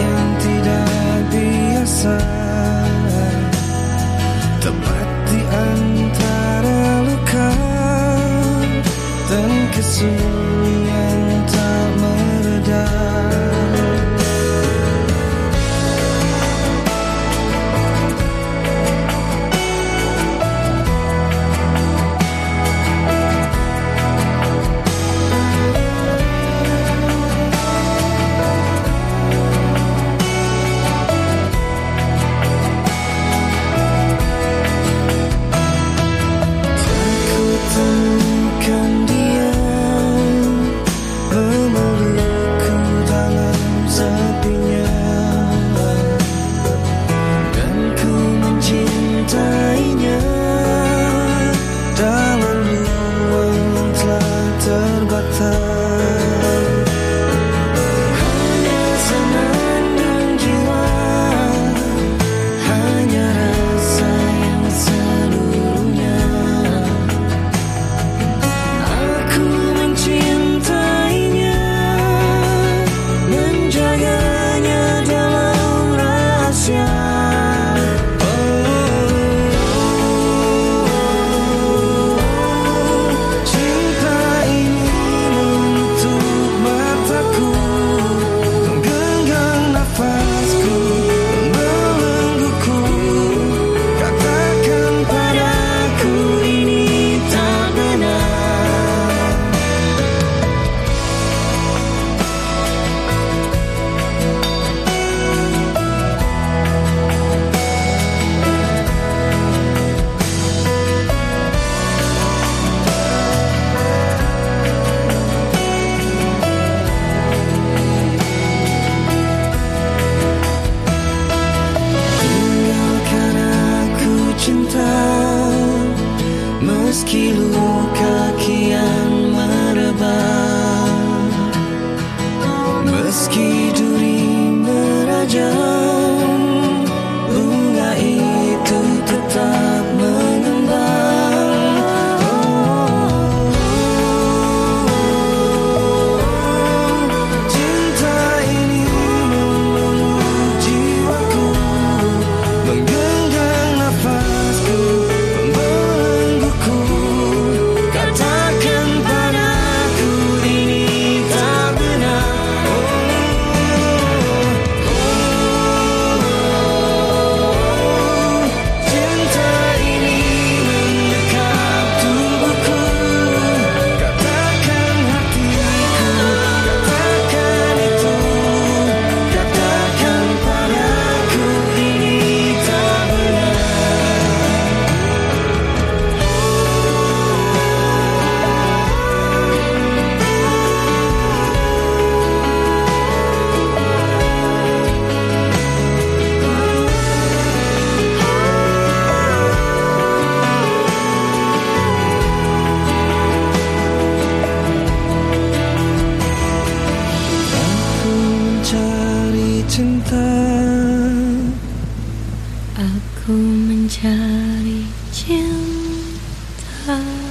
yang tidak biasa. Tempat di antara luka dan kesulitan. Meski luka kian merebak Meski 家里见他。